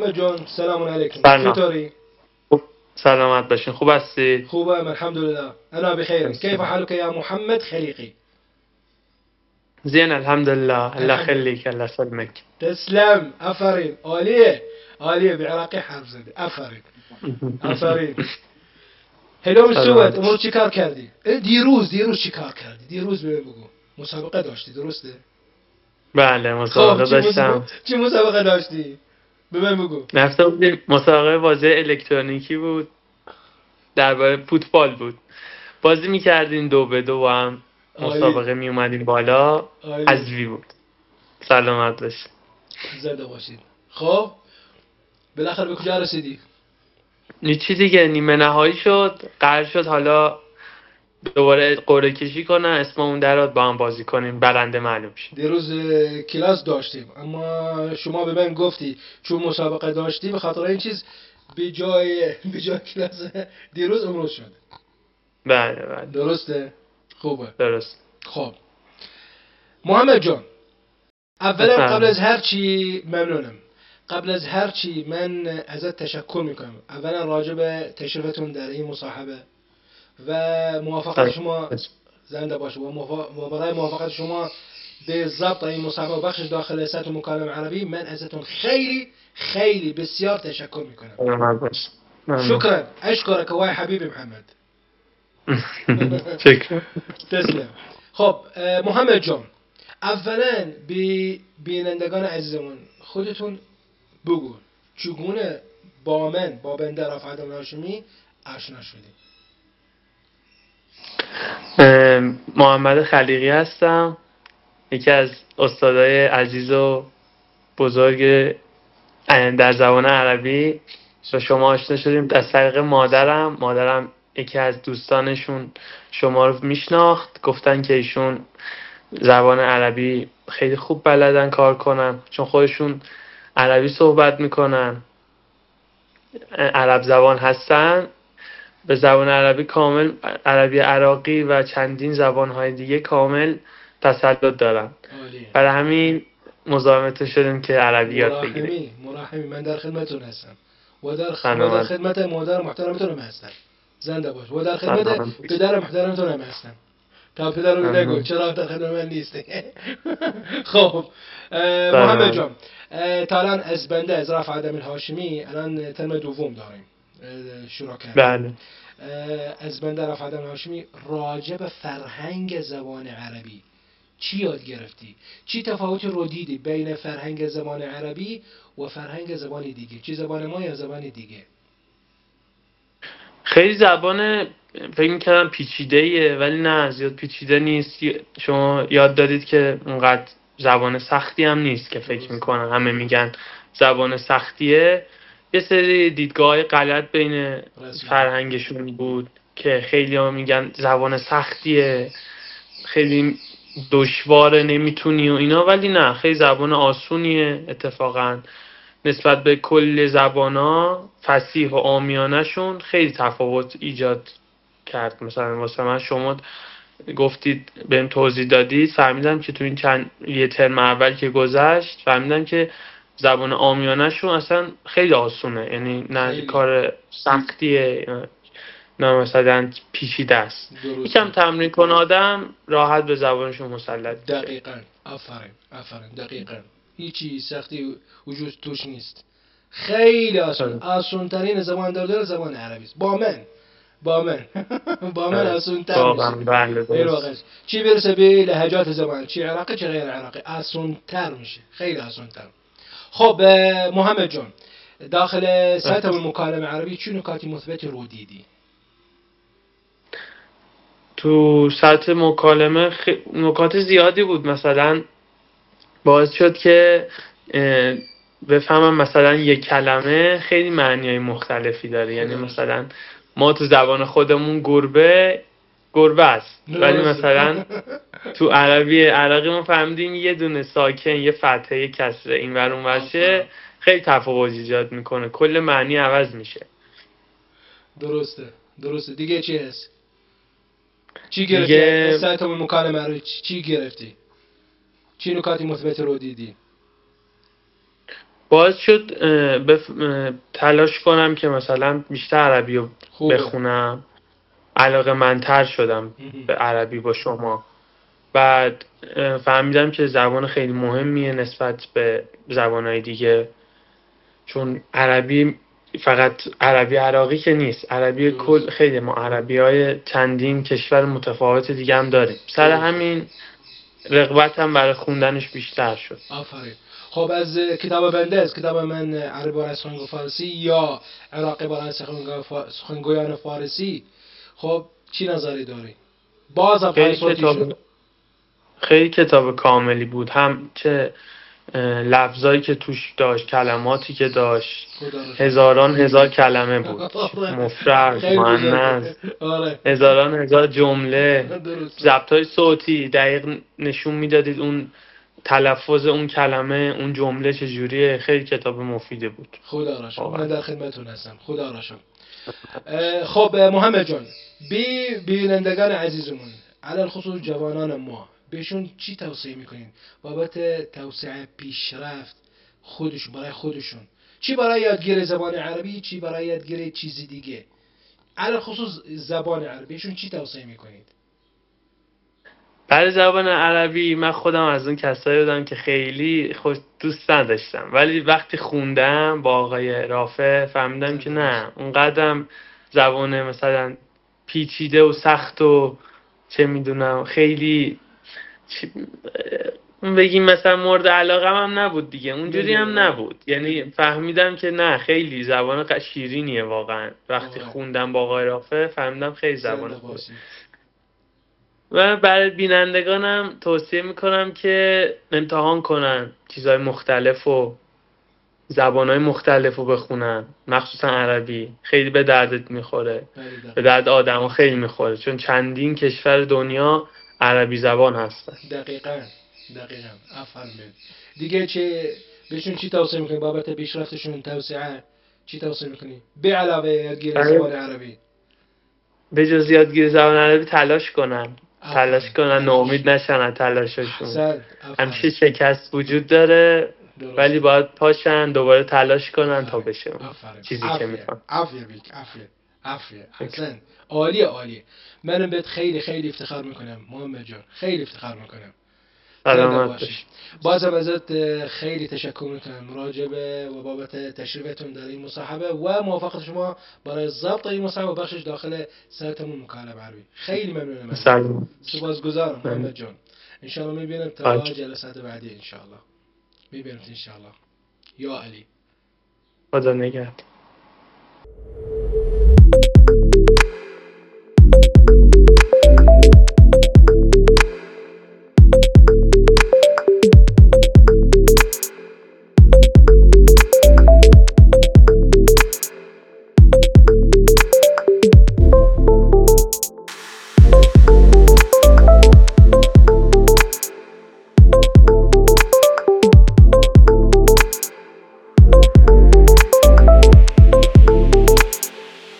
جان سلام علیکم. چطوری؟ سلامت باشین. خوب هستی؟ خوبم الحمد لله انا بخير كيف حالك يا محمد؟ خليقي زين الحمد لله الله. يخليك الله يسلمك تسلم. افرین عالیه. عالیه. بعراقی حرف زدی. افرین افرین هلو سلامت. سوت امروز چی کار کردی؟ دیروز دیروز چی کار کردی؟ دیروز بهم بگو. مسابقه داشتی درسته؟ بله مسابقه خب، چی داشتم. مسابقه- چی مسابقه داشتی؟ به من بگو بودیم مسابقه بازی الکترونیکی بود. درباره فوتبال بود. بازی می‌کردیم دو به دو با هم. مسابقه می اومدیم بالا عالی. حذفی بود. سلامت باشی. زنده باشید خب بالاخره به کجا رسیدی؟ هیچی دیگه نیمه نهایی شد قرار شد حالا دوباره قرعه کشی کنن اسممون درات با هم بازی کنیم برنده معلوم شد دیروز کلاس داشتیم اما شما به من گفتی چون مسابقه داشتی به خاطر این چیز به جای به جای کلاس دیروز امروز شد بله بله. درسته؟ خوبه. درست. خب. محمد جان اولا. قبل از هر چی ممنونم. قبل از هر چی من ازت تشکر می‌کنم. اولا راجع به تشریفتون در این مصاحبه. و موافقت. شما زنده باشه. و برای موافقت شما به ضبط این مصاحبه بخش داخل سطح مکالمه عربی. من ازتون خیلی خیلی بسیار تشکر می‌کنم. شكرا اشكرك وای حبیبی محمد. شکر تسلم خب محمد جان. اولا به بینندگان عزیزمون خودتون بگو. چگونه با من با بنده رفعت هاشمی آشنا شدی؟ ام، محمد خلیقی هستم. یکی از استادای عزیز و بزرگ در زبان عربی. شما آشنا شدیم از طریق مادرم. مادرم یکی از دوستانشون شما رو میشناخت. گفتن که ایشون زبان عربی خیلی خوب بلدن کار کنن. چون خودشون عربی صحبت می‌کنن. عرب زبان هستن. به زبان عربی کامل عربی عراقی و چندین زبانهای دیگه کامل تسلط دارن. عالی برای همین مزاحمتون شدیم که عربی یاد بگیریم. مراحمی. مراحمی من در خدمتتون هستم. و در, خ... و سلامت. در خدمت مادر محترمتون هم هستم. زنده باش. و در خدمت. پدر محترمتون هم هستم. تا پدر رو نگو. چرا در خدمت من نیستی؟ خب. محمد جان اه، تا الان از بنده از رفع عدم الهاشمی الان ترم دوم داریم. شروع کردیم بله. از بنده رفع عدم الهاشمی راجع به فرهنگ زبان عربی. چی یاد گرفتی؟ چی تفاوتی رو دیدی بین فرهنگ زبان عربی و فرهنگ زبان دیگه؟ چی زبان ما یا زبان دیگه؟ خیلی زبان فکر می‌کردم پیچیده ایه ولی نه زیاد پیچیده نیست. شما یاد دادید که اونقدر زبان سختی هم نیست که فکر می‌کنن. همه میگن زبان سختیه. یه سری دیدگاه غلط بین. فرهنگشون بود که خیلی ها میگن زبان سختیه. خیلی دشواره نمی‌تونی و اینا ولی نه خیلی زبان آسونیه اتفاقا. نسبت به کل زبان ها فسیح و آمیانشون خیلی تفاوت ایجاد کرد. مثلا واسه من شما گفتید بهم توضیح دادید فهمیدم که تو این چند یه ترم اول که گذشت فهمیدم که زبان آمیانشون اصلا خیلی آسونه. یعنی نه خیلی. کار سختیه نه مثلا پیچیده است. یکم تمرین کنه آدم راحت به زبانشون مسلط میشه. دقیقا. آفرین آفرین. دقیقا. هیچی سختی وجود توش نیست. خیلی آسان آره. آسان ترین زبان در دل زبان عربی است. با من. با من. با من آره. آسان تر بله چی برسه به لهجات زبان چی عراقی چی غیر عراقی؟ آسان تر میشه. خیلی آسان تر خب محمد جان داخل سایت المکالمه عربی چه نکاتی مثبتی رو دیدی؟ تو سطح مکالمه خ... نکات زیادی بود. مثلا باعث شد که بفهمم مثلا یک کلمه خیلی معنیهای مختلفی داره. یعنی مثلا ما تو زبان خودمون گربه گربه است. ولی. مثلا تو عربی عراقی ما فهمیدیم یه دونه ساکن یه فتحه یه کسره این ور اون ورشه. خیلی تفاوت ایجاد می‌کنه. کل معنی عوض میشه. درسته. درسته. دیگه چی هست؟ چی گرفتی؟ دیگه- سایت مکالمه رو چی گرفتی؟ چی نکاتی مثبت رو دیدی؟ باعث شد بف... تلاش کنم که مثلا بیشتر عربی رو خوبه. بخونم. علاقه منتر شدم. به عربی با شما بعد فهمیدم که زبان خیلی مهمیه نسبت به زبانهای دیگه چون عربی فقط عربی عراقی که نیست عربی. کل خیلی ما عربی های چندین کشور متفاوت دیگه هم داریم سر. همین رغبتم برای خوندنش بیشتر شد آفرین خب از کتاب بنده از کتاب من عربی سخنگو فارسی یا عراقی فا- سخنگویان فارسی خب چی نظری داری؟ باز هم خیلی کتاب شد خیلی کتاب کاملی بود. هم چه لفظایی که توش داشت کلماتی که داشت. هزاران هزار کلمه بود. آره. مفرد مؤنث. آره. هزاران هزار جمله. درست. ضبط های صوتی. دقیق نشون می‌دادید اون تلفظ اون کلمه اون جمله چجوریه. خیلی کتاب مفیده بود. خدا را. من در خدمتتون هستم. خدا را خب محمد جان. بی بینندگان عزیزمون علل خصوص جوانان ما بهشون چی توصیه می‌کنین؟ بابت توسعه پیشرفت خودشون برای خودشون. چی برای یادگیری زبان عربی؟ چی برای یادگیری چیزی دیگه؟ علل خصوص زبان عربی بهشون چی توصیه می‌کنید؟ برای زبان عربی من خودم از اون کسایی بودم که خیلی خوش دوست نداشتم. ولی وقتی خوندم با آقای رافع فهمیدم که نه اونقدرم زبان مثلا پیچیده و سخت و چه می‌دونم خیلی اه، بگیم مثلا مورد علاقه هم نبود دیگه. اونجوری هم نبود. یعنی فهمیدم که نه خیلی زبان شیرینیه واقعا. وقتی واقعا. خوندم با آقای رافع فهمیدم خیلی زبان خوبه. و برای بینندگانم توصیه می‌کنم که امتحان کنن چیزهای مختلف و زبانهای مختلف رو بخونن. مخصوصا عربی. خیلی به دردت می‌خوره. به درد آدما خیلی می‌خوره. چون چندین کشور دنیا عربی زبان هستن. دقیقا. دقیقا. افرمید دیگه چه بهشون چی توصیه می‌کنی؟ بابت پیشرفتشون توسعه؟ چی توصیه می‌کنی؟ به علاوه یادگیری برای- زبان عربی. به جز یادگیری زبان عربی تلاش کنن. تلاش. کنن ناامید نشن از تلاششون. همیشه. شکست وجود داره. ولی باید پاشن دوباره تلاش کنن تا. بشه. چیزی که. می‌خوان. عافیه بیک. عافیه عافیه احسن عالی عالی منم بهت خیلی خیلی افتخار می‌کنم محمد جان. خیلی افتخار می‌کنم. بازم ازت خیلی تشکر می‌کنم. راجبه و بابت تشریفتون در این مصاحبه و موافقت شما برای ضبط این مصاحبه بخشش داخل سایتمون مکالمه عربی. خیلی ممنونم سپاسگزارم. محمد جان. انشاءالله می‌بینم تا باشه. جلسات بعدی انشاءالله. می‌بینم انشاءالله. یا علی. خدا نگهدار.